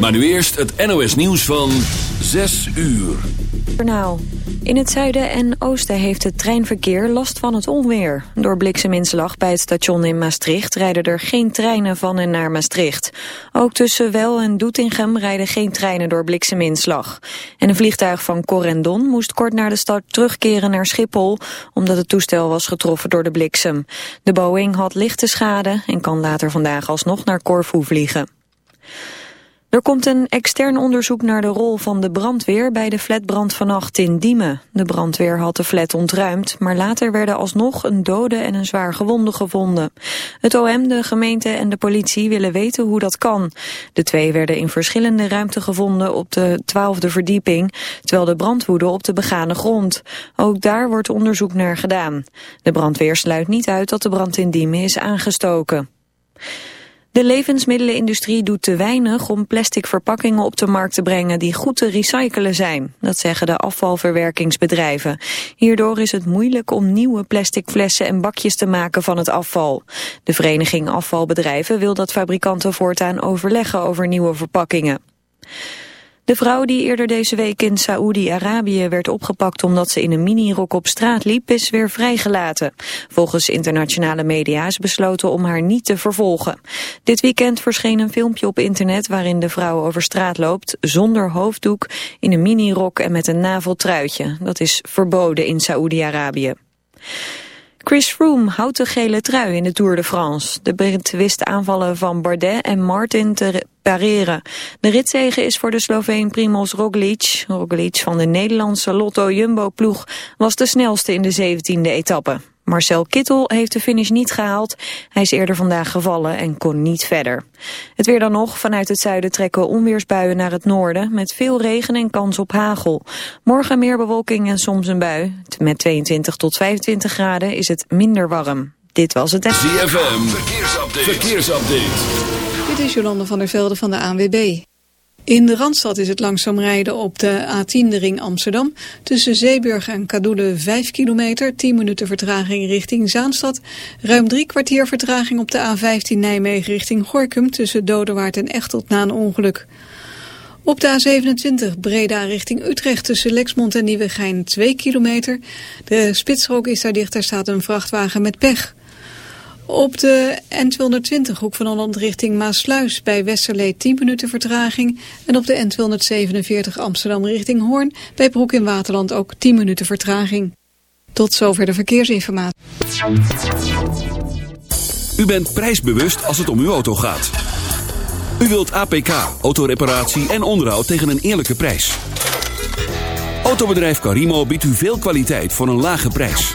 Maar nu eerst het NOS nieuws van 6 uur. In het zuiden en oosten heeft het treinverkeer last van het onweer. Door blikseminslag bij het station in Maastricht rijden er geen treinen van en naar Maastricht. Ook tussen Wel en Doetinchem rijden geen treinen door blikseminslag. En een vliegtuig van Corendon moest kort na de start terugkeren naar Schiphol... omdat het toestel was getroffen door de bliksem. De Boeing had lichte schade en kan later vandaag alsnog naar Corfu vliegen. Er komt een extern onderzoek naar de rol van de brandweer bij de flatbrand vannacht in Diemen. De brandweer had de flat ontruimd, maar later werden alsnog een dode en een zwaar gewonde gevonden. Het OM, de gemeente en de politie willen weten hoe dat kan. De twee werden in verschillende ruimten gevonden op de twaalfde verdieping, terwijl de brand woedde op de begane grond. Ook daar wordt onderzoek naar gedaan. De brandweer sluit niet uit dat de brand in Diemen is aangestoken. De levensmiddelenindustrie doet te weinig om plastic verpakkingen op de markt te brengen die goed te recyclen zijn. Dat zeggen de afvalverwerkingsbedrijven. Hierdoor is het moeilijk om nieuwe plastic flessen en bakjes te maken van het afval. De vereniging Afvalbedrijven wil dat fabrikanten voortaan overleggen over nieuwe verpakkingen. De vrouw die eerder deze week in Saoedi-Arabië werd opgepakt omdat ze in een minirok op straat liep, is weer vrijgelaten. Volgens internationale media is besloten om haar niet te vervolgen. Dit weekend verscheen een filmpje op internet waarin de vrouw over straat loopt zonder hoofddoek, in een minirok en met een naveltruitje. Dat is verboden in Saoedi-Arabië. Chris Froome houdt de gele trui in de Tour de France. De Brit wist aanvallen van Bardet en Martin te De ritzege is voor de Sloveen Primoz Roglic. Roglic van de Nederlandse Lotto Jumbo-ploeg was de snelste in de 17e etappe. Marcel Kittel heeft de finish niet gehaald. Hij is eerder vandaag gevallen en kon niet verder. Het weer dan nog. Vanuit het zuiden trekken onweersbuien naar het noorden... met veel regen en kans op hagel. Morgen meer bewolking en soms een bui. Met 22 tot 25 graden is het minder warm. Dit was het... ZFM, verkeersupdate. verkeersupdate. Dit is Jolande van der Velde van de ANWB. In de Randstad is het langzaam rijden op de A10 de ring Amsterdam. Tussen Zeeburg en Kadoelen 5 kilometer, 10 minuten vertraging richting Zaanstad. Ruim drie kwartier vertraging op de A15 Nijmegen richting Gorkum tussen Dodewaard en Echtelt na een ongeluk. Op de A27 Breda richting Utrecht tussen Lexmond en Nieuwegein 2 kilometer. De spitsrook is daar dicht, staat een vrachtwagen met pech. Op de N220 hoek van Holland richting Maasluis bij Westerlee 10 minuten vertraging. En op de N247 Amsterdam richting Hoorn bij Broek in Waterland ook 10 minuten vertraging. Tot zover de verkeersinformatie. U bent prijsbewust als het om uw auto gaat. U wilt APK, autoreparatie en onderhoud tegen een eerlijke prijs. Autobedrijf Carimo biedt u veel kwaliteit voor een lage prijs.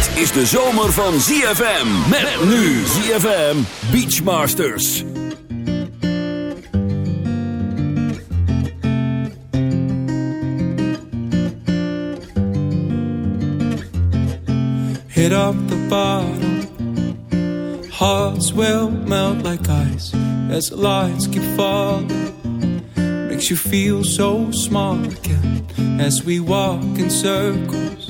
Dit is de zomer van ZFM. Met nu ZFM Beachmasters. Hit up the bottom. Hearts will melt like ice as the lights keep falling. Makes you feel so small again as we walk in circles.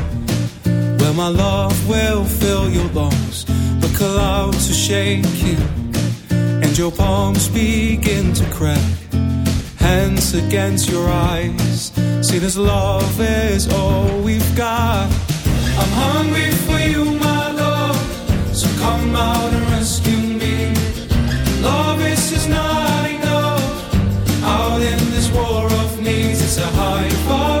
Well, my love will fill your lungs. The clouds are shaking, and your palms begin to crack. Hands against your eyes. See, this love is all we've got. I'm hungry for you, my love. So come out and rescue me. Love, this is not enough. Out in this war of needs, it's a high fight.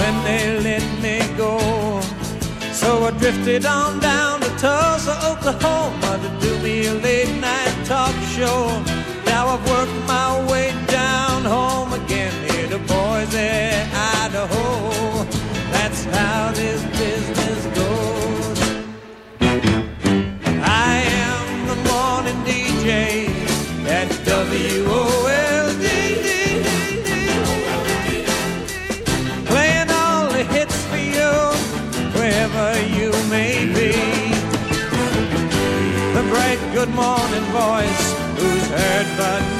when they let me go. So I drifted on down to Tulsa, Oklahoma to do me a late night talk show. Now I've worked who's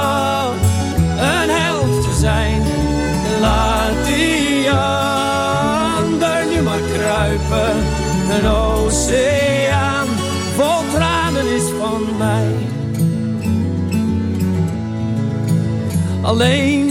Een oceaan vol tranen is van mij. Alleen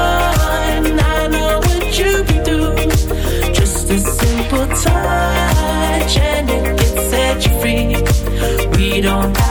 don't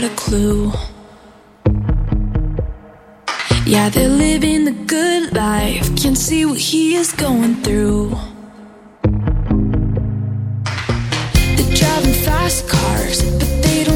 got a clue. Yeah, they're living the good life. Can't see what he is going through. They're driving fast cars, but they don't.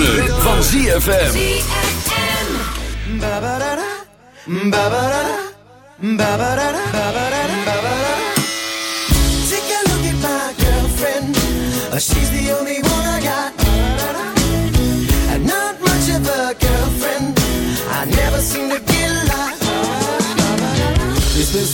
Het ritme van ZFM. Take a look at my girlfriend. Uh, She's the only one I got. And not much of a girlfriend. I never seem to